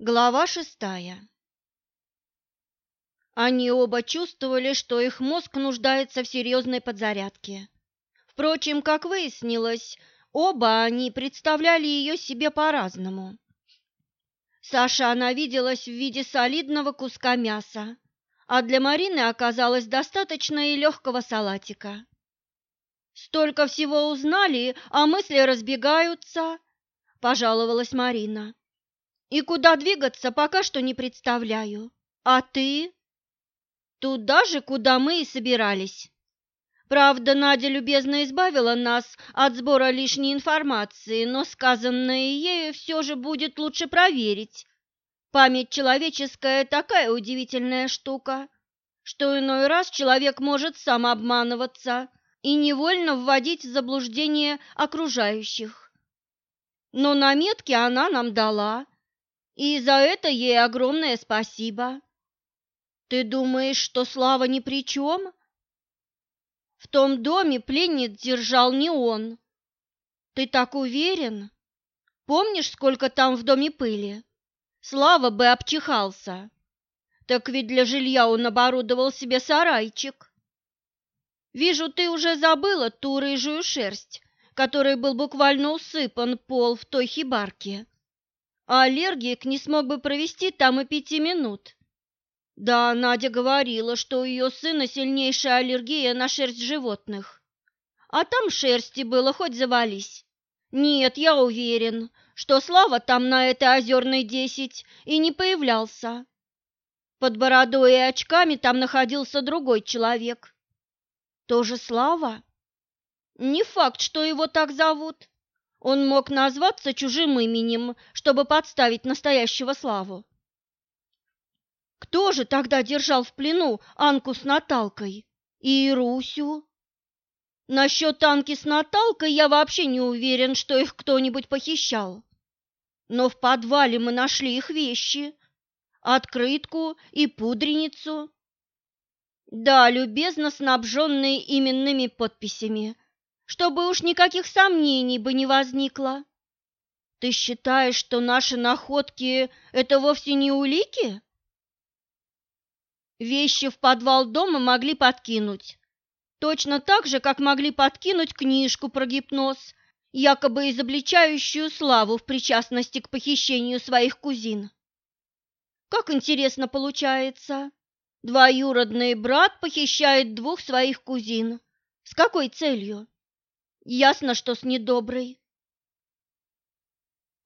Глава шестая Они оба чувствовали, что их мозг нуждается в серьезной подзарядке. Впрочем, как выяснилось, оба они представляли ее себе по-разному. Саша она виделась в виде солидного куска мяса, а для Марины оказалось достаточно и легкого салатика. «Столько всего узнали, а мысли разбегаются», – пожаловалась Марина. «И куда двигаться, пока что не представляю. А ты?» «Туда же, куда мы и собирались». Правда, Надя любезно избавила нас от сбора лишней информации, но сказанное ею все же будет лучше проверить. Память человеческая такая удивительная штука, что иной раз человек может сам обманываться и невольно вводить в заблуждение окружающих. Но наметки она нам дала, и за это ей огромное спасибо. Ты думаешь, что Слава ни при чем? В том доме пленниц держал не он. Ты так уверен? Помнишь, сколько там в доме пыли? Слава бы обчихался. Так ведь для жилья он оборудовал себе сарайчик. Вижу, ты уже забыла ту рыжую шерсть, которой был буквально усыпан пол в той хибарке. А аллергик не смог бы провести там и пяти минут. Да, Надя говорила, что у ее сына сильнейшая аллергия на шерсть животных. А там шерсти было хоть завались. Нет, я уверен, что Слава там на этой озерной десять и не появлялся. Под бородой и очками там находился другой человек. Тоже Слава? Не факт, что его так зовут. Он мог назваться чужим именем, чтобы подставить настоящего Славу. Кто же тогда держал в плену Анку с Наталкой и Русю? Насчет Анки с Наталкой я вообще не уверен, что их кто-нибудь похищал. Но в подвале мы нашли их вещи, открытку и пудреницу. Да, любезно снабженные именными подписями, чтобы уж никаких сомнений бы не возникло. Ты считаешь, что наши находки – это вовсе не улики? Вещи в подвал дома могли подкинуть. Точно так же, как могли подкинуть книжку про гипноз, якобы изобличающую славу в причастности к похищению своих кузин. Как интересно получается. Двоюродный брат похищает двух своих кузин. С какой целью? Ясно, что с недоброй.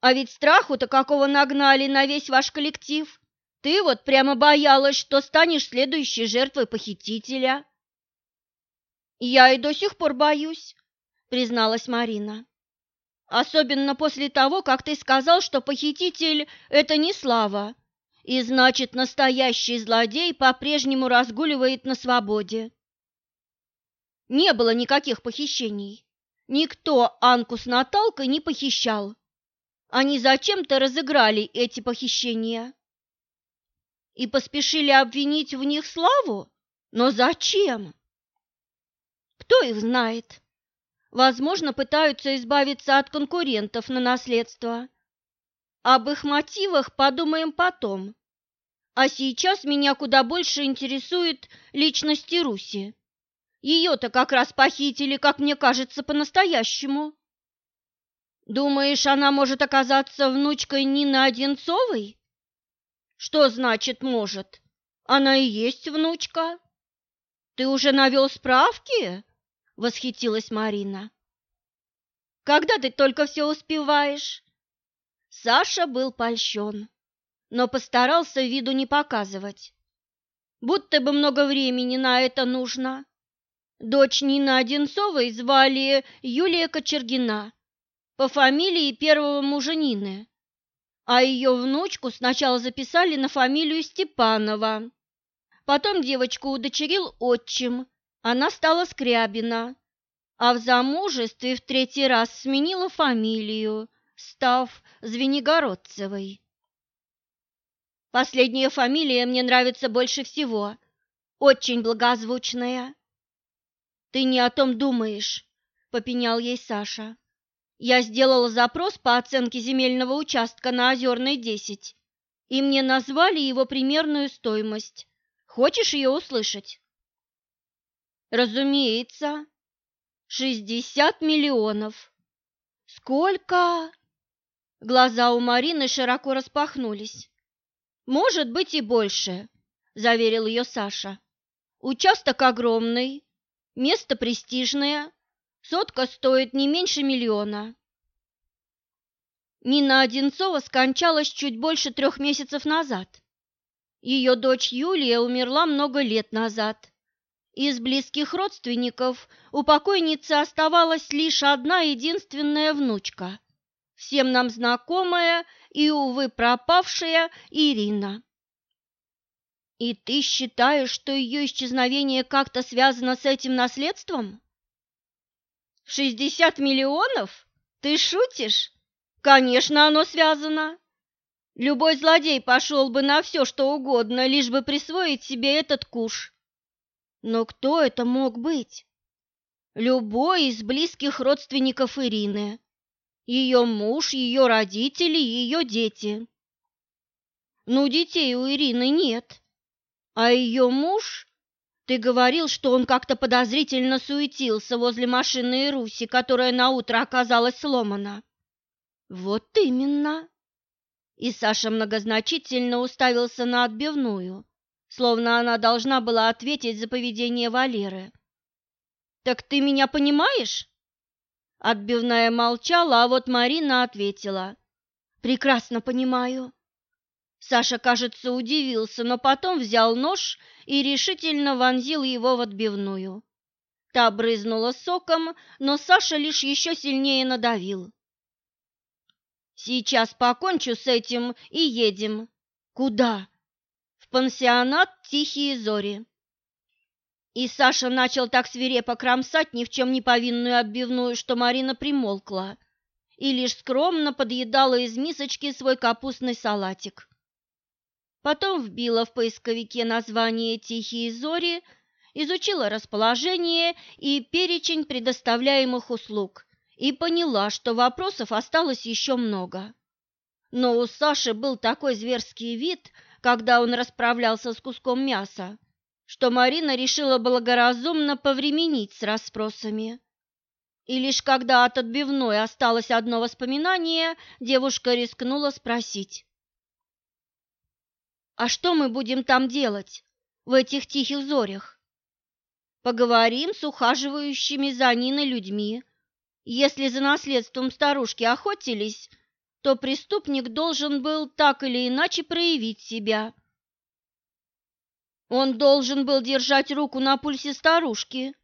А ведь страху-то какого нагнали на весь ваш коллектив. Ты вот прямо боялась, что станешь следующей жертвой похитителя. Я и до сих пор боюсь, призналась Марина. Особенно после того, как ты сказал, что похититель – это не Слава, и значит, настоящий злодей по-прежнему разгуливает на свободе. Не было никаких похищений. Никто Анку с Наталкой не похищал. Они зачем-то разыграли эти похищения и поспешили обвинить в них Славу? Но зачем? Кто их знает? Возможно, пытаются избавиться от конкурентов на наследство. Об их мотивах подумаем потом. А сейчас меня куда больше интересует личность Руси. Ее-то как раз похитили, как мне кажется, по-настоящему. Думаешь, она может оказаться внучкой Нины Одинцовой? Что значит может? Она и есть внучка. Ты уже навел справки? Восхитилась Марина. Когда ты только все успеваешь? Саша был польщен, но постарался виду не показывать. Будто бы много времени на это нужно. Дочь Нины Одинцовой звали Юлия Кочергина, по фамилии первого мужа Нины а ее внучку сначала записали на фамилию Степанова. Потом девочку удочерил отчим, она стала Скрябина, а в замужестве в третий раз сменила фамилию, став Звенигородцевой. Последняя фамилия мне нравится больше всего, очень благозвучная. Ты не о том думаешь, попенял ей Саша. Я сделала запрос по оценке земельного участка на Озерной 10, и мне назвали его примерную стоимость. Хочешь ее услышать? Разумеется. Шестьдесят миллионов. Сколько? Глаза у Марины широко распахнулись. Может быть и больше, заверил ее Саша. Участок огромный, место престижное, сотка стоит не меньше миллиона. Нина Одинцова скончалась чуть больше трех месяцев назад. Ее дочь Юлия умерла много лет назад. Из близких родственников у покойницы оставалась лишь одна единственная внучка, всем нам знакомая и, увы, пропавшая Ирина. И ты считаешь, что ее исчезновение как-то связано с этим наследством? Шестьдесят миллионов? Ты шутишь? Конечно, оно связано. Любой злодей пошел бы на все, что угодно, лишь бы присвоить себе этот куш. Но кто это мог быть? Любой из близких родственников Ирины. Ее муж, ее родители, ее дети. Ну, детей у Ирины нет. А ее муж... Ты говорил, что он как-то подозрительно суетился возле машины Руси, которая на утро оказалась сломана. Вот именно. И Саша многозначительно уставился на отбивную, словно она должна была ответить за поведение Валеры. Так ты меня понимаешь? Отбивная молчала, а вот Марина ответила: Прекрасно понимаю. Саша, кажется, удивился, но потом взял нож и решительно вонзил его в отбивную. Та брызнула соком, но Саша лишь еще сильнее надавил. Сейчас покончу с этим и едем. Куда? В пансионат Тихие Зори. И Саша начал так свирепо кромсать ни в чем не повинную отбивную, что Марина примолкла и лишь скромно подъедала из мисочки свой капустный салатик. Потом вбила в поисковике название «Тихие зори», изучила расположение и перечень предоставляемых услуг и поняла, что вопросов осталось еще много. Но у Саши был такой зверский вид, когда он расправлялся с куском мяса, что Марина решила благоразумно повременить с расспросами. И лишь когда от отбивной осталось одно воспоминание, девушка рискнула спросить. «А что мы будем там делать, в этих тихих зорях?» «Поговорим с ухаживающими за Ниной людьми, если за наследством старушки охотились, то преступник должен был так или иначе проявить себя. Он должен был держать руку на пульсе старушки.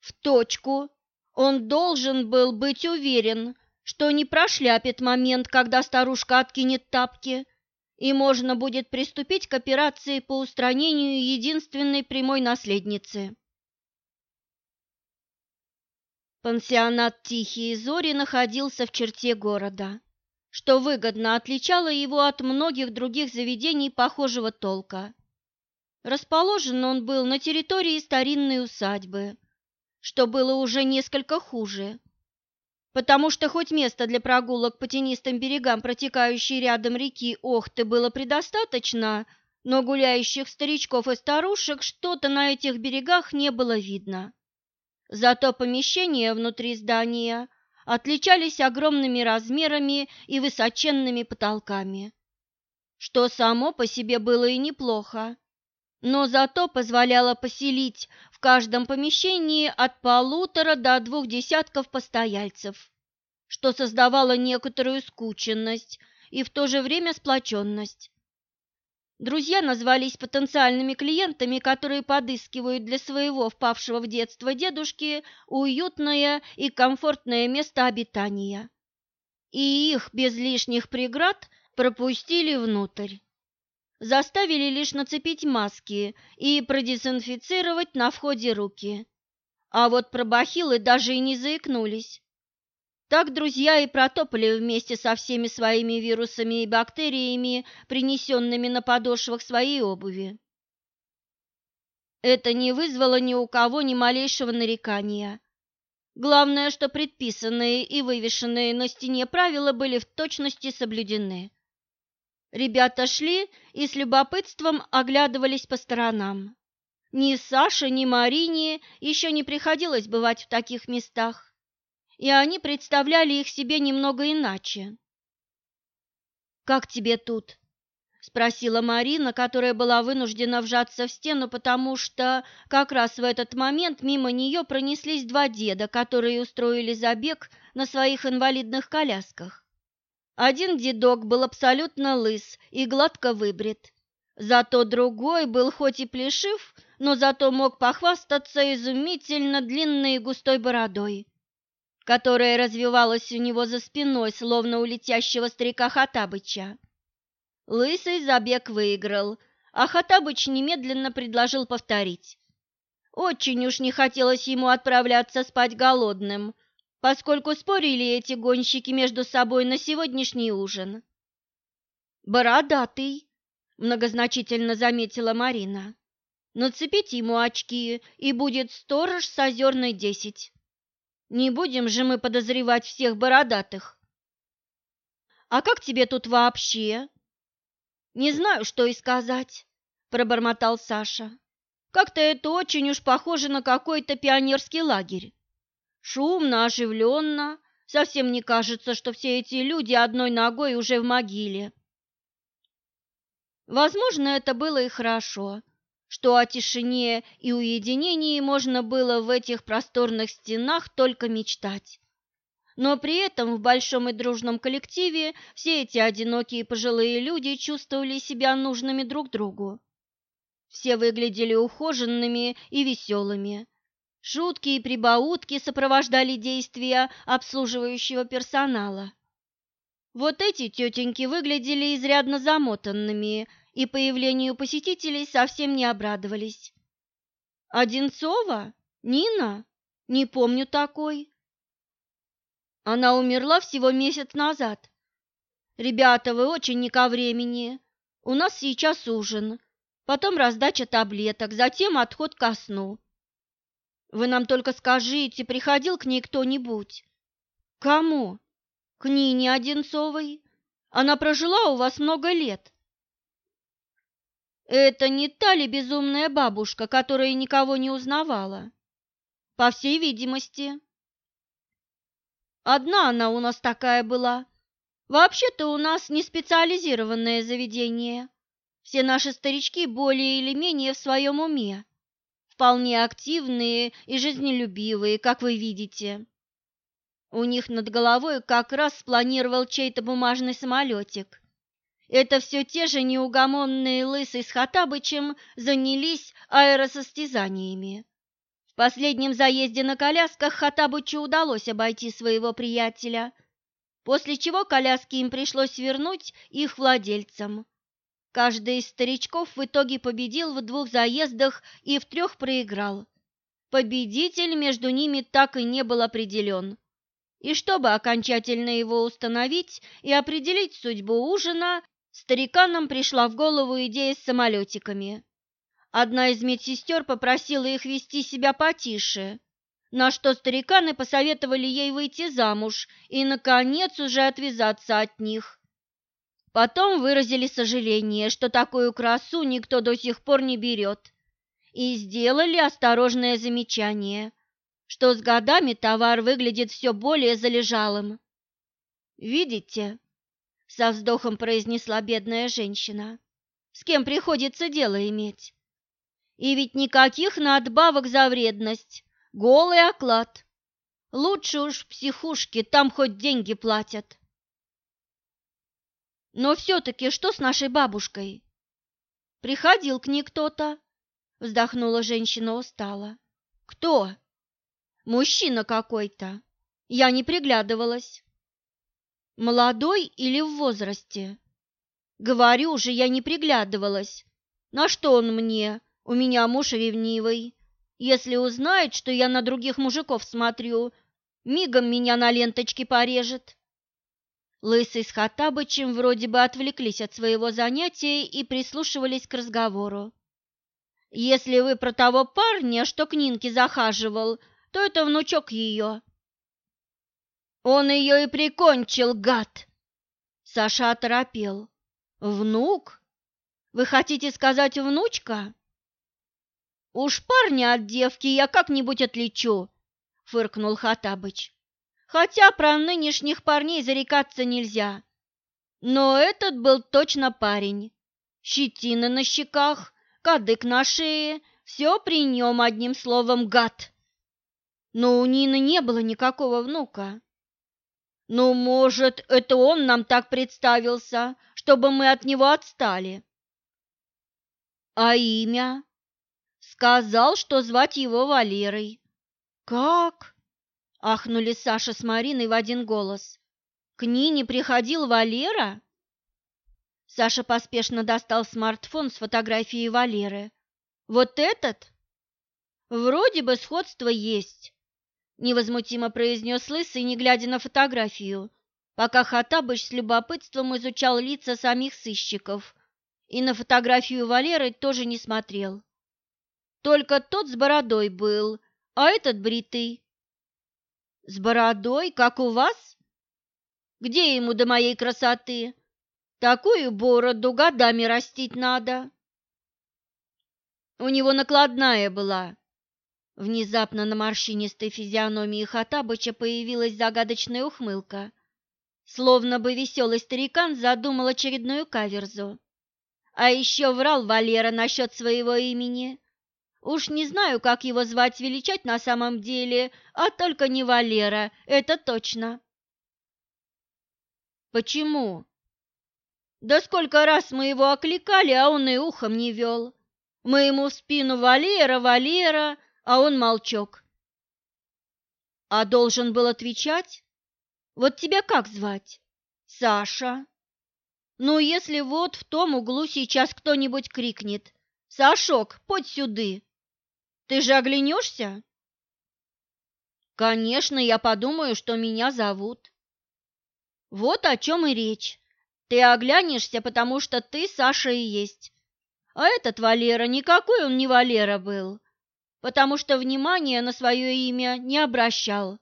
В точку. Он должен был быть уверен, что не прошляпит момент, когда старушка откинет тапки, и можно будет приступить к операции по устранению единственной прямой наследницы. Пансионат «Тихие зори» находился в черте города, что выгодно отличало его от многих других заведений похожего толка. Расположен он был на территории старинной усадьбы, что было уже несколько хуже, потому что хоть места для прогулок по тенистым берегам протекающей рядом реки Охты было предостаточно, но гуляющих старичков и старушек что-то на этих берегах не было видно. Зато помещения внутри здания отличались огромными размерами и высоченными потолками, что само по себе было и неплохо, но зато позволяло поселить в каждом помещении от полутора до двух десятков постояльцев, что создавало некоторую скученность и в то же время сплоченность. Друзья назвались потенциальными клиентами, которые подыскивают для своего впавшего в детство дедушки уютное и комфортное место обитания. И их без лишних преград пропустили внутрь. Заставили лишь нацепить маски и продезинфицировать на входе руки. А вот про бахилы даже и не заикнулись. Так друзья и протопали вместе со всеми своими вирусами и бактериями, принесенными на подошвах своей обуви. Это не вызвало ни у кого ни малейшего нарекания. Главное, что предписанные и вывешенные на стене правила были в точности соблюдены. Ребята шли и с любопытством оглядывались по сторонам. Ни Саше, ни Марине еще не приходилось бывать в таких местах, и они представляли их себе немного иначе. «Как тебе тут?» — спросила Марина, которая была вынуждена вжаться в стену, потому что как раз в этот момент мимо нее пронеслись два деда, которые устроили забег на своих инвалидных колясках. Один дедок был абсолютно лыс и гладко выбрит, зато другой был хоть и плешив, но зато мог похвастаться изумительно длинной и густой бородой, которая развивалась у него за спиной, словно у летящего старика Хатабыча. Лысый забег выиграл, а Хатабыч немедленно предложил повторить. Очень уж не хотелось ему отправляться спать голодным, поскольку спорили эти гонщики между собой на сегодняшний ужин. «Бородатый», — многозначительно заметила Марина. «Нацепить ему очки, и будет сторож с озерной десять. Не будем же мы подозревать всех бородатых». «А как тебе тут вообще?» Не знаю, что и сказать, пробормотал Саша. Как-то это очень уж похоже на какой-то пионерский лагерь. Шумно, оживленно, совсем не кажется, что все эти люди одной ногой уже в могиле. Возможно, это было и хорошо, что о тишине и уединении можно было в этих просторных стенах только мечтать но при этом в большом и дружном коллективе все эти одинокие пожилые люди чувствовали себя нужными друг другу. Все выглядели ухоженными и веселыми. Шутки и прибаутки сопровождали действия обслуживающего персонала. Вот эти тетеньки выглядели изрядно замотанными и появлению посетителей совсем не обрадовались. «Одинцова? Нина? Не помню такой», она умерла всего месяц назад. Ребята, вы очень не ко времени. У нас сейчас ужин, потом раздача таблеток, затем отход ко сну. Вы нам только скажите, приходил к ней кто-нибудь? Кому? К Нине Одинцовой. Она прожила у вас много лет. Это не та ли безумная бабушка, которая никого не узнавала? По всей видимости. Одна она у нас такая была. Вообще-то у нас не специализированное заведение. Все наши старички более или менее в своем уме. Вполне активные и жизнелюбивые, как вы видите. У них над головой как раз спланировал чей-то бумажный самолетик. Это все те же неугомонные лысый с Хатабычем занялись аэросостязаниями последнем заезде на колясках Хатабычу удалось обойти своего приятеля, после чего коляски им пришлось вернуть их владельцам. Каждый из старичков в итоге победил в двух заездах и в трех проиграл. Победитель между ними так и не был определен. И чтобы окончательно его установить и определить судьбу ужина, стариканам пришла в голову идея с самолетиками. Одна из медсестер попросила их вести себя потише, на что стариканы посоветовали ей выйти замуж и, наконец, уже отвязаться от них. Потом выразили сожаление, что такую красу никто до сих пор не берет, и сделали осторожное замечание, что с годами товар выглядит все более залежалым. «Видите?» — со вздохом произнесла бедная женщина. «С кем приходится дело иметь?» И ведь никаких надбавок за вредность, голый оклад. Лучше уж в психушке, там хоть деньги платят. Но все-таки что с нашей бабушкой? Приходил к ней кто-то, вздохнула женщина устало. Кто? Мужчина какой-то. Я не приглядывалась. Молодой или в возрасте? Говорю же, я не приглядывалась. На что он мне? У меня муж ревнивый. Если узнает, что я на других мужиков смотрю, мигом меня на ленточке порежет. Лысый с Хаттабычем вроде бы отвлеклись от своего занятия и прислушивались к разговору. «Если вы про того парня, что к Нинке захаживал, то это внучок ее». «Он ее и прикончил, гад!» Саша оторопел. Внук? Вы хотите сказать внучка? Уж парня от девки я как-нибудь отличу, фыркнул Хатабыч. Хотя про нынешних парней зарекаться нельзя. Но этот был точно парень. Щетина на щеках, кадык на шее, все при нем одним словом гад. Но у Нины не было никакого внука. Ну, может, это он нам так представился, чтобы мы от него отстали. А имя? Сказал, что звать его Валерой. Как? Ахнули Саша с Мариной в один голос. К Нине приходил Валера? Саша поспешно достал смартфон с фотографией Валеры. Вот этот? Вроде бы сходство есть, невозмутимо произнес Лысый, не глядя на фотографию, пока Хатабыч с любопытством изучал лица самих сыщиков и на фотографию Валеры тоже не смотрел. Только тот с бородой был, а этот бритый. С бородой, как у вас? Где ему до моей красоты? Такую бороду годами растить надо. У него накладная была, Внезапно на морщинистой физиономии Хатабыча появилась загадочная ухмылка, словно бы веселый старикан задумал очередную каверзу. А еще врал Валера насчет своего имени. Уж не знаю, как его звать величать на самом деле, а только не Валера, это точно. Почему? Да сколько раз мы его окликали, а он и ухом не вел. Мы ему в спину «Валера, Валера», а он молчок. А должен был отвечать? Вот тебя как звать? Саша. Ну, если вот в том углу сейчас кто-нибудь крикнет «Сашок, подь сюды!» Ты же оглянешься? Конечно, я подумаю, что меня зовут. Вот о чем и речь. Ты оглянешься, потому что ты Саша и есть. А этот Валера, никакой он не Валера был потому что внимания на свое имя не обращал.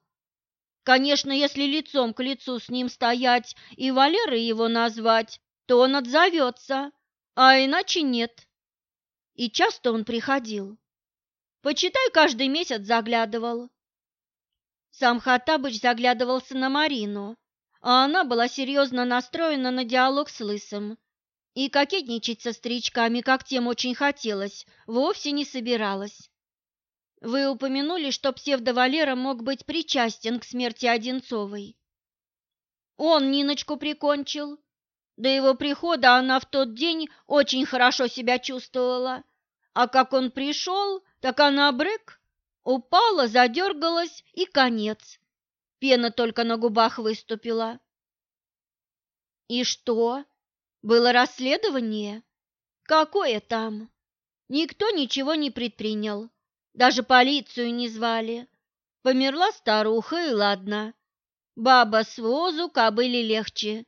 Конечно, если лицом к лицу с ним стоять и Валерой его назвать, то он отзовется, а иначе нет. И часто он приходил. Почитай, каждый месяц заглядывал. Сам Хаттабыч заглядывался на Марину, а она была серьезно настроена на диалог с Лысым. И кокетничать со старичками, как тем очень хотелось, вовсе не собиралась. Вы упомянули, что псевдовалера мог быть причастен к смерти Одинцовой. Он Ниночку прикончил. До его прихода она в тот день очень хорошо себя чувствовала. А как он пришел, так она брык, упала, задергалась и конец. Пена только на губах выступила. И что? Было расследование? Какое там? Никто ничего не предпринял. Даже полицию не звали. Померла старуха, и ладно. Баба с возу, кобыли легче.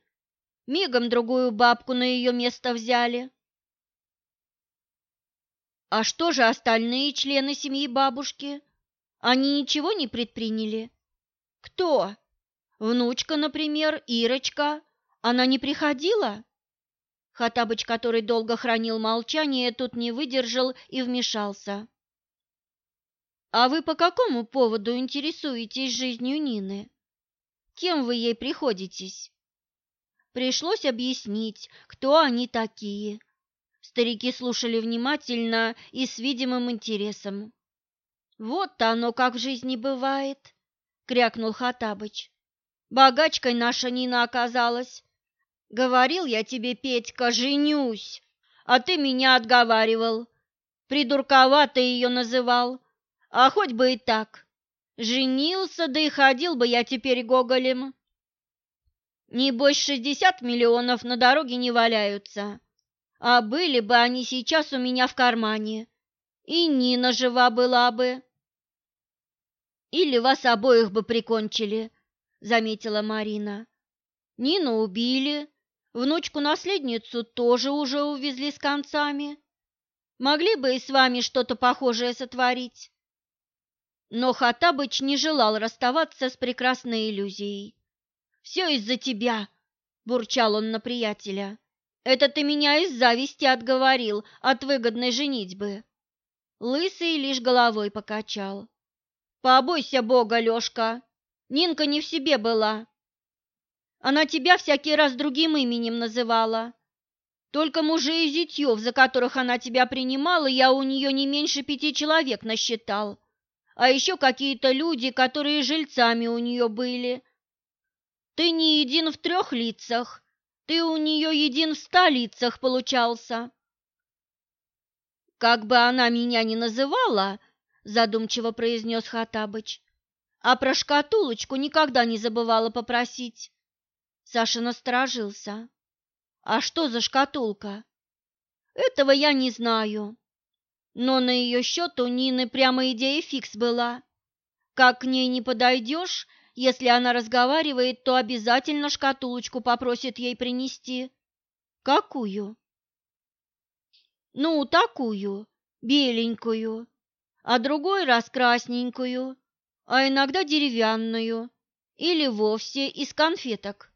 Мигом другую бабку на ее место взяли. А что же остальные члены семьи бабушки? Они ничего не предприняли? Кто? Внучка, например, Ирочка. Она не приходила? Хатабыч, который долго хранил молчание, тут не выдержал и вмешался. А вы по какому поводу интересуетесь жизнью Нины? Кем вы ей приходитесь? Пришлось объяснить, кто они такие. Старики слушали внимательно и с видимым интересом. Вот оно как в жизни бывает, крякнул Хатабыч. Богачкой наша Нина оказалась. Говорил я тебе, Петька, женюсь, а ты меня отговаривал. Придурковато ее называл а хоть бы и так. Женился, да и ходил бы я теперь гоголем. Небось, шестьдесят миллионов на дороге не валяются. А были бы они сейчас у меня в кармане. И Нина жива была бы. Или вас обоих бы прикончили, заметила Марина. Нину убили, внучку-наследницу тоже уже увезли с концами. Могли бы и с вами что-то похожее сотворить. Но Хатабыч не желал расставаться с прекрасной иллюзией. «Все из-за тебя!» – бурчал он на приятеля. Это ты меня из зависти отговорил от выгодной женитьбы. Лысый лишь головой покачал. Побойся Бога, Лёшка. Нинка не в себе была. Она тебя всякий раз другим именем называла. Только мужей и зятьев, за которых она тебя принимала, я у нее не меньше пяти человек насчитал. А еще какие-то люди, которые жильцами у нее были. Ты не един в трех лицах, ты у нее един в ста лицах получался. Как бы она меня ни называла, задумчиво произнес Хатабыч, а про шкатулочку никогда не забывала попросить. Саша насторожился. А что за шкатулка? Этого я не знаю. Но на ее счет у Нины прямо идея фикс была. Как к ней не подойдешь, если она разговаривает, то обязательно шкатулочку попросит ей принести. Какую? Ну, такую, беленькую, а другой раз красненькую, а иногда деревянную или вовсе из конфеток.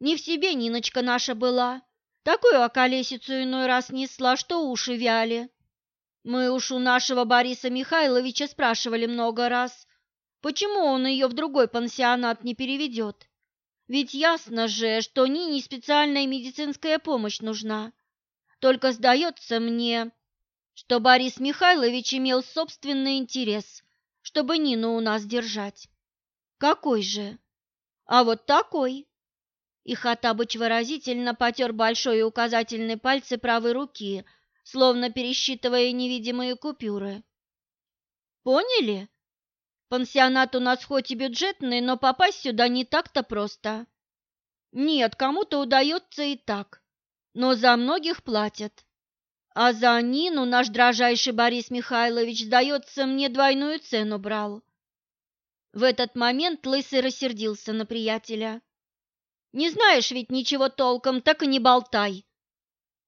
Не в себе Ниночка наша была. Такую околесицу иной раз несла, что уши вяли. Мы уж у нашего Бориса Михайловича спрашивали много раз, почему он ее в другой пансионат не переведет. Ведь ясно же, что Нине специальная медицинская помощь нужна. Только сдается мне, что Борис Михайлович имел собственный интерес, чтобы Нину у нас держать. Какой же? А вот такой. И Хатабыч выразительно потер большой и указательный пальцы правой руки, словно пересчитывая невидимые купюры. «Поняли? Пансионат у нас хоть и бюджетный, но попасть сюда не так-то просто. Нет, кому-то удается и так, но за многих платят. А за Нину наш дрожайший Борис Михайлович, сдается, мне двойную цену брал». В этот момент Лысый рассердился на приятеля. Не знаешь ведь ничего толком, так и не болтай.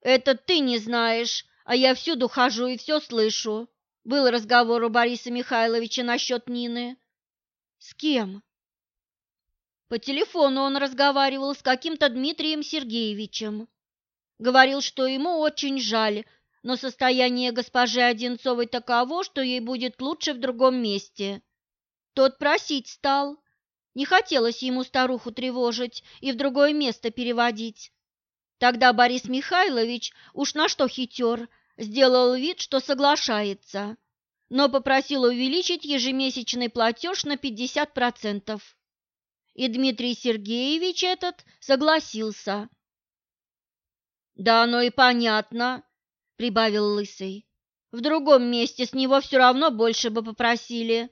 Это ты не знаешь, а я всюду хожу и все слышу. Был разговор у Бориса Михайловича насчет Нины. С кем? По телефону он разговаривал с каким-то Дмитрием Сергеевичем. Говорил, что ему очень жаль, но состояние госпожи Одинцовой таково, что ей будет лучше в другом месте. Тот просить стал, не хотелось ему старуху тревожить и в другое место переводить. Тогда Борис Михайлович, уж на что хитер, сделал вид, что соглашается, но попросил увеличить ежемесячный платеж на 50%. И Дмитрий Сергеевич этот согласился. «Да оно и понятно», — прибавил Лысый. «В другом месте с него все равно больше бы попросили».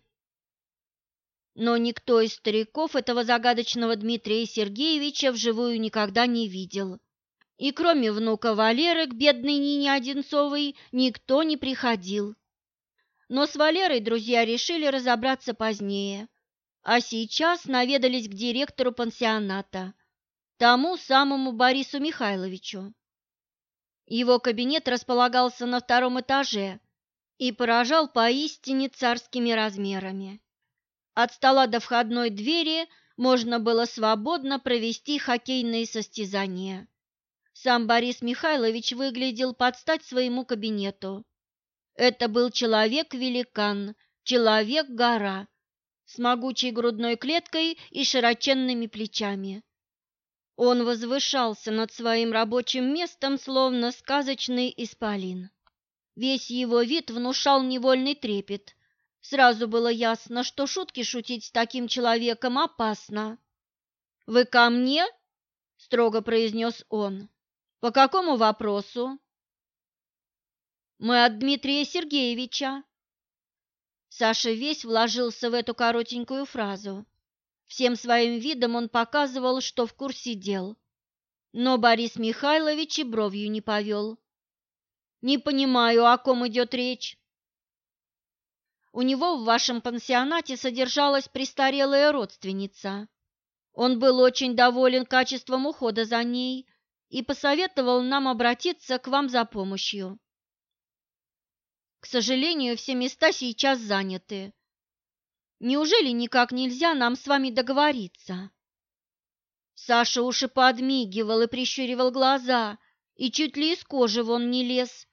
Но никто из стариков этого загадочного Дмитрия Сергеевича вживую никогда не видел. И кроме внука Валеры к бедной Нине Одинцовой никто не приходил. Но с Валерой друзья решили разобраться позднее, а сейчас наведались к директору пансионата, тому самому Борису Михайловичу. Его кабинет располагался на втором этаже и поражал поистине царскими размерами. От стола до входной двери можно было свободно провести хоккейные состязания. Сам Борис Михайлович выглядел под стать своему кабинету. Это был человек-великан, человек-гора, с могучей грудной клеткой и широченными плечами. Он возвышался над своим рабочим местом, словно сказочный исполин. Весь его вид внушал невольный трепет, Сразу было ясно, что шутки шутить с таким человеком опасно. «Вы ко мне?» – строго произнес он. «По какому вопросу?» «Мы от Дмитрия Сергеевича». Саша весь вложился в эту коротенькую фразу. Всем своим видом он показывал, что в курсе дел. Но Борис Михайлович и бровью не повел. «Не понимаю, о ком идет речь». У него в вашем пансионате содержалась престарелая родственница. Он был очень доволен качеством ухода за ней и посоветовал нам обратиться к вам за помощью. К сожалению, все места сейчас заняты. Неужели никак нельзя нам с вами договориться? Саша уж и подмигивал и прищуривал глаза, и чуть ли из кожи вон не лез,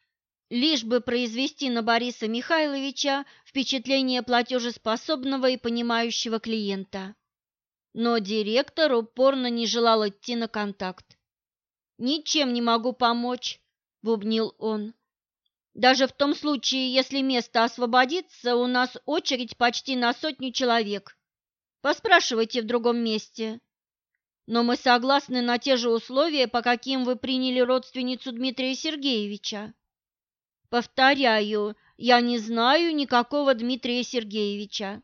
лишь бы произвести на Бориса Михайловича впечатление платежеспособного и понимающего клиента. Но директор упорно не желал идти на контакт. «Ничем не могу помочь», — бубнил он. «Даже в том случае, если место освободится, у нас очередь почти на сотню человек. Поспрашивайте в другом месте. Но мы согласны на те же условия, по каким вы приняли родственницу Дмитрия Сергеевича. Повторяю, я не знаю никакого Дмитрия Сергеевича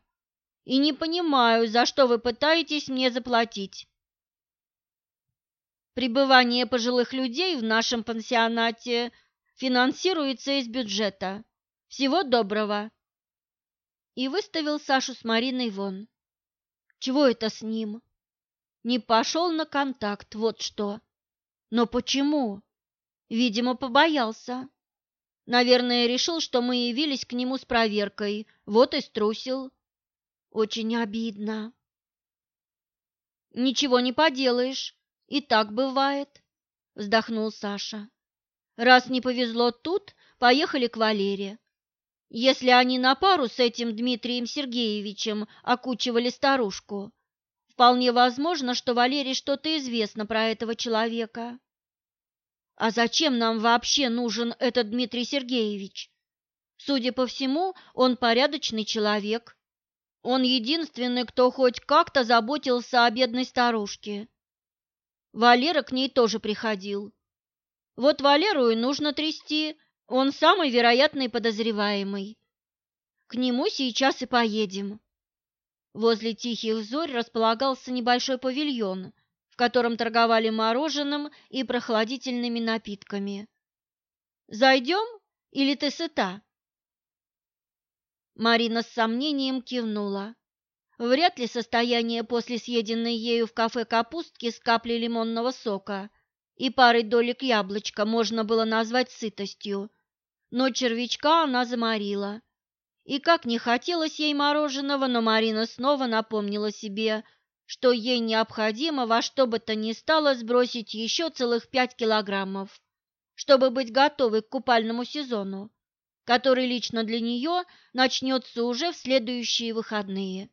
и не понимаю, за что вы пытаетесь мне заплатить. Пребывание пожилых людей в нашем пансионате финансируется из бюджета. Всего доброго. И выставил Сашу с Мариной вон. Чего это с ним? Не пошел на контакт, вот что. Но почему? Видимо, побоялся. Наверное, решил, что мы явились к нему с проверкой, вот и струсил. Очень обидно. Ничего не поделаешь, и так бывает, вздохнул Саша. Раз не повезло тут, поехали к Валере. Если они на пару с этим Дмитрием Сергеевичем окучивали старушку, вполне возможно, что Валере что-то известно про этого человека. А зачем нам вообще нужен этот Дмитрий Сергеевич? Судя по всему, он порядочный человек. Он единственный, кто хоть как-то заботился о бедной старушке. Валера к ней тоже приходил. Вот Валеру и нужно трясти, он самый вероятный подозреваемый. К нему сейчас и поедем. Возле Тихих Зорь располагался небольшой павильон, в котором торговали мороженым и прохладительными напитками. «Зайдем или ты сыта?» Марина с сомнением кивнула. Вряд ли состояние после съеденной ею в кафе капустки с каплей лимонного сока и парой долек яблочка можно было назвать сытостью, но червячка она заморила. И как не хотелось ей мороженого, но Марина снова напомнила себе, что ей необходимо во что бы то ни стало сбросить еще целых пять килограммов, чтобы быть готовой к купальному сезону, который лично для нее начнется уже в следующие выходные.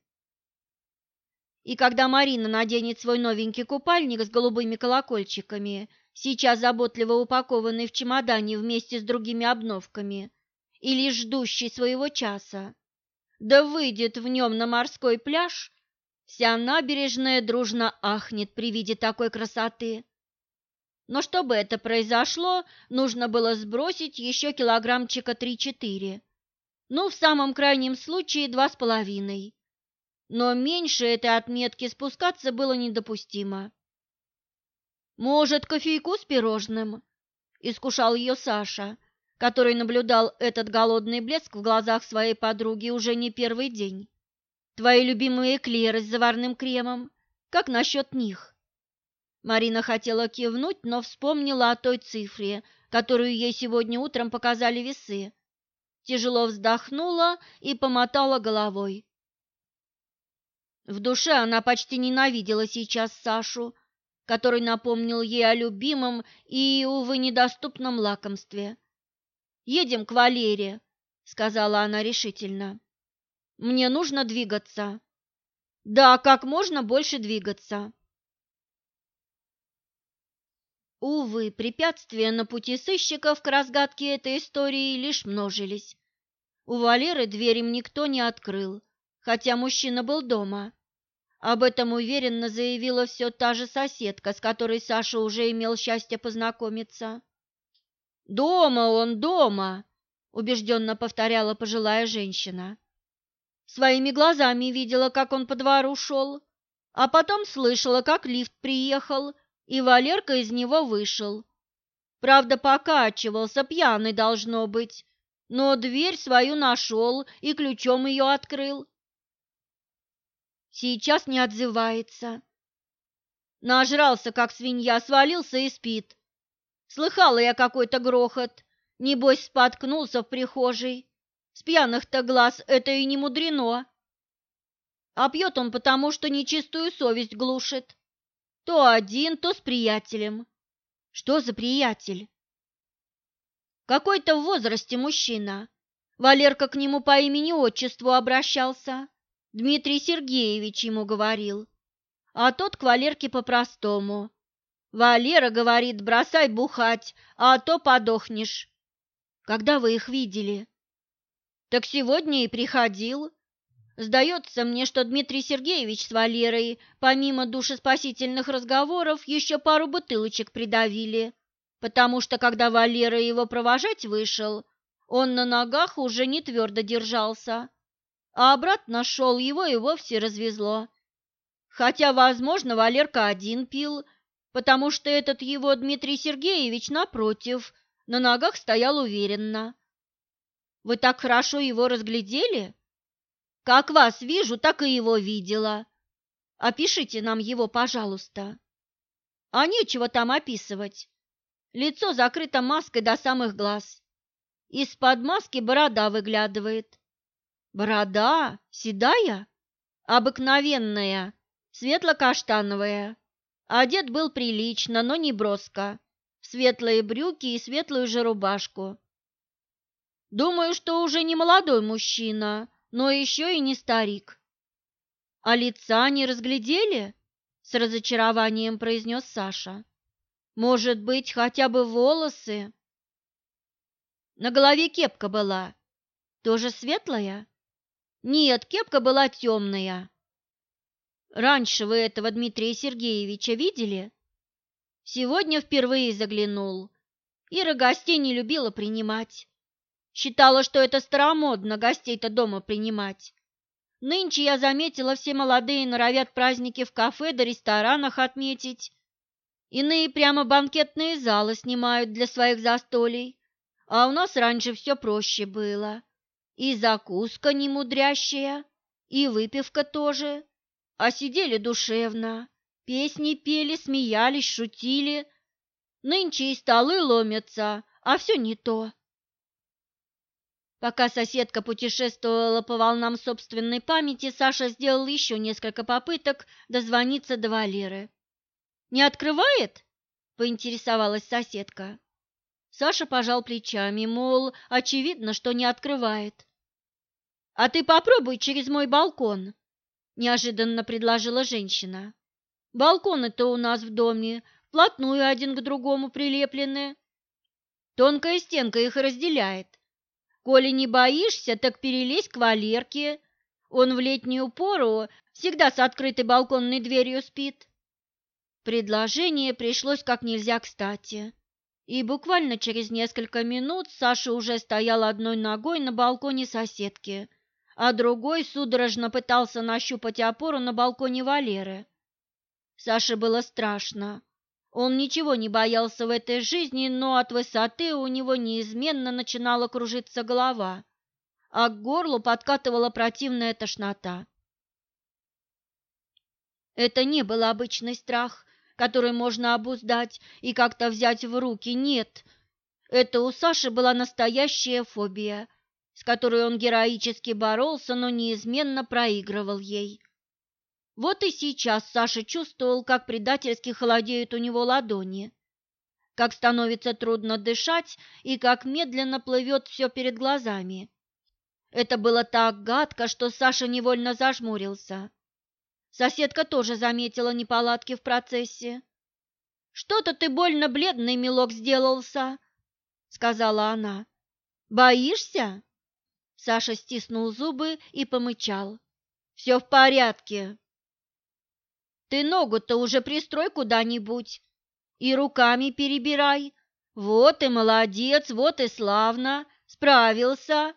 И когда Марина наденет свой новенький купальник с голубыми колокольчиками, сейчас заботливо упакованный в чемодане вместе с другими обновками, и лишь ждущий своего часа, да выйдет в нем на морской пляж, Вся набережная дружно ахнет при виде такой красоты. Но чтобы это произошло, нужно было сбросить еще килограммчика три-четыре. Ну, в самом крайнем случае, два с половиной. Но меньше этой отметки спускаться было недопустимо. «Может, кофейку с пирожным?» – искушал ее Саша, который наблюдал этот голодный блеск в глазах своей подруги уже не первый день. Твои любимые эклеры с заварным кремом. Как насчет них?» Марина хотела кивнуть, но вспомнила о той цифре, которую ей сегодня утром показали весы. Тяжело вздохнула и помотала головой. В душе она почти ненавидела сейчас Сашу, который напомнил ей о любимом и, увы, недоступном лакомстве. «Едем к Валере», — сказала она решительно. Мне нужно двигаться. Да, как можно больше двигаться. Увы, препятствия на пути сыщиков к разгадке этой истории лишь множились. У Валеры дверь им никто не открыл, хотя мужчина был дома. Об этом уверенно заявила все та же соседка, с которой Саша уже имел счастье познакомиться. «Дома он, дома!» – убежденно повторяла пожилая женщина. Своими глазами видела, как он по двору шел, а потом слышала, как лифт приехал, и Валерка из него вышел. Правда, покачивался, пьяный должно быть, но дверь свою нашел и ключом ее открыл. Сейчас не отзывается. Нажрался, как свинья, свалился и спит. Слыхала я какой-то грохот, небось споткнулся в прихожей. С пьяных-то глаз это и не мудрено. А пьет он потому, что нечистую совесть глушит. То один, то с приятелем. Что за приятель? Какой-то в возрасте мужчина. Валерка к нему по имени-отчеству обращался. Дмитрий Сергеевич ему говорил. А тот к Валерке по-простому. Валера говорит, бросай бухать, а то подохнешь. Когда вы их видели? Так сегодня и приходил. Сдается мне, что Дмитрий Сергеевич с Валерой, помимо душеспасительных разговоров, еще пару бутылочек придавили, потому что, когда Валера его провожать вышел, он на ногах уже не твердо держался, а обратно шел, его и вовсе развезло. Хотя, возможно, Валерка один пил, потому что этот его Дмитрий Сергеевич, напротив, на ногах стоял уверенно. Вы так хорошо его разглядели? Как вас вижу, так и его видела. Опишите нам его, пожалуйста. А нечего там описывать. Лицо закрыто маской до самых глаз. Из-под маски борода выглядывает. Борода седая, обыкновенная, светло-каштановая. Одет был прилично, но не броско. Светлые брюки и светлую же рубашку. Думаю, что уже не молодой мужчина, но еще и не старик. А лица не разглядели? С разочарованием произнес Саша. Может быть, хотя бы волосы? На голове кепка была. Тоже светлая? Нет, кепка была темная. Раньше вы этого Дмитрия Сергеевича видели? Сегодня впервые заглянул. Ира гостей не любила принимать. Считала, что это старомодно гостей-то дома принимать. Нынче я заметила, все молодые норовят праздники в кафе да ресторанах отметить. Иные прямо банкетные залы снимают для своих застолий. А у нас раньше все проще было. И закуска не мудрящая, и выпивка тоже. А сидели душевно, песни пели, смеялись, шутили. Нынче и столы ломятся, а все не то. Пока соседка путешествовала по волнам собственной памяти, Саша сделал еще несколько попыток дозвониться до Валеры. «Не открывает?» – поинтересовалась соседка. Саша пожал плечами, мол, очевидно, что не открывает. «А ты попробуй через мой балкон», – неожиданно предложила женщина. «Балконы-то у нас в доме вплотную один к другому прилеплены. Тонкая стенка их разделяет. Коли не боишься, так перелезь к Валерке. Он в летнюю пору всегда с открытой балконной дверью спит. Предложение пришлось как нельзя кстати. И буквально через несколько минут Саша уже стоял одной ногой на балконе соседки, а другой судорожно пытался нащупать опору на балконе Валеры. Саше было страшно. Он ничего не боялся в этой жизни, но от высоты у него неизменно начинала кружиться голова, а к горлу подкатывала противная тошнота. Это не был обычный страх, который можно обуздать и как-то взять в руки, нет. Это у Саши была настоящая фобия, с которой он героически боролся, но неизменно проигрывал ей. Вот и сейчас Саша чувствовал, как предательски холодеют у него ладони, как становится трудно дышать и как медленно плывет все перед глазами. Это было так гадко, что Саша невольно зажмурился. Соседка тоже заметила неполадки в процессе. «Что-то ты больно бледный, милок, сделался», — сказала она. «Боишься?» Саша стиснул зубы и помычал. «Все в порядке», ты ногу-то уже пристрой куда-нибудь и руками перебирай. Вот и молодец, вот и славно, справился.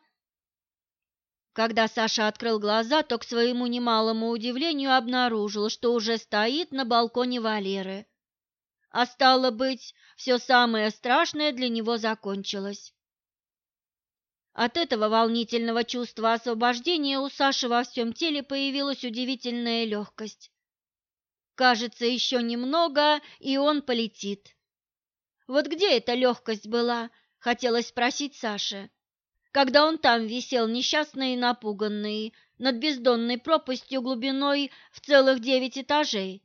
Когда Саша открыл глаза, то к своему немалому удивлению обнаружил, что уже стоит на балконе Валеры. А стало быть, все самое страшное для него закончилось. От этого волнительного чувства освобождения у Саши во всем теле появилась удивительная легкость. Кажется, еще немного, и он полетит. Вот где эта легкость была, хотелось спросить Саше, когда он там висел несчастный и напуганный над бездонной пропастью глубиной в целых девять этажей.